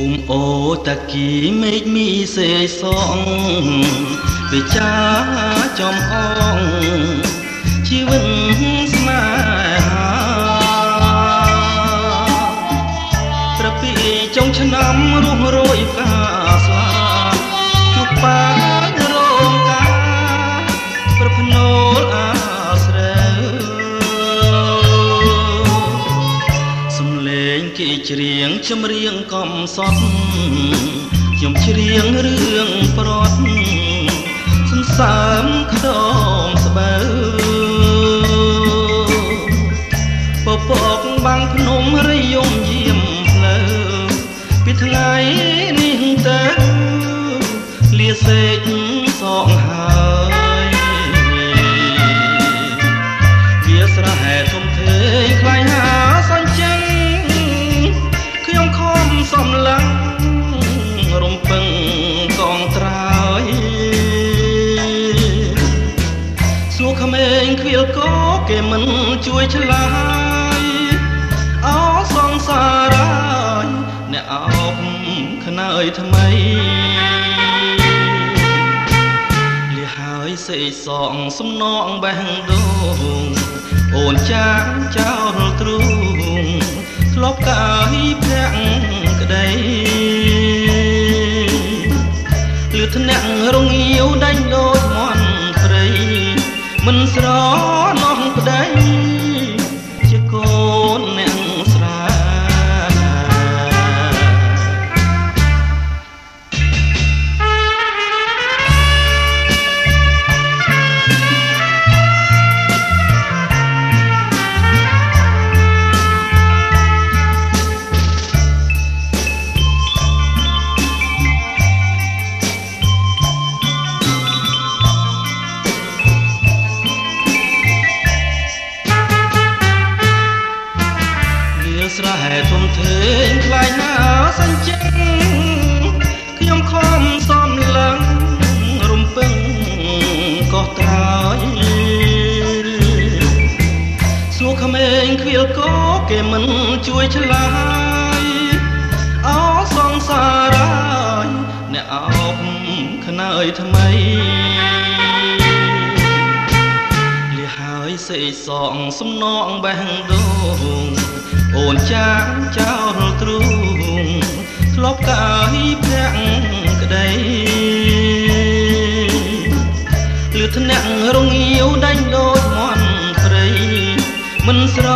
ភូមិអូតាគីមេឃមីសេសងវិចាចំអងជីវិតស្នេហាត្រពីចុងឆ្នាំរស់រយកាស្លាជួបបា គេច្រៀងចម្រៀងកំសត់ខ្ញុំច្រៀងរឿងប្រត់សន្សើម ក្មេងខ្វៀលកោគេមិនជួយឆ្លើយអោសងសារ៉ាយអ្នកអោបខ្នើយថ្មីលះហើយសេកសងសំណងបេះដូងអូនចាងចោលទ្រូងធ្លាប់កាយប្រាក់ក្តីលឺធ្នាក់រងាវដាច់ដូចមន់ព្រៃ មិនស្រណោះប្តី ធំធេងខ្លាយណាសញ្ចិងខ្ញុំខំសំឡឹងរំពឹងកោះត្រើយសួរក្មេងខ្វៀលកោគេមិនជួយឆ្លើយអោសងសារ៉ាយអ្នកអោបខ្នើយថ្មី សេកសងសំណងបេះដូងអូនចាងចោលទ្រូងធ្លាប់កាយប្រាក់ក្តីលឺធ្នាក់រងាវដាច់ដូចមន់ព្រៃមិនស្រ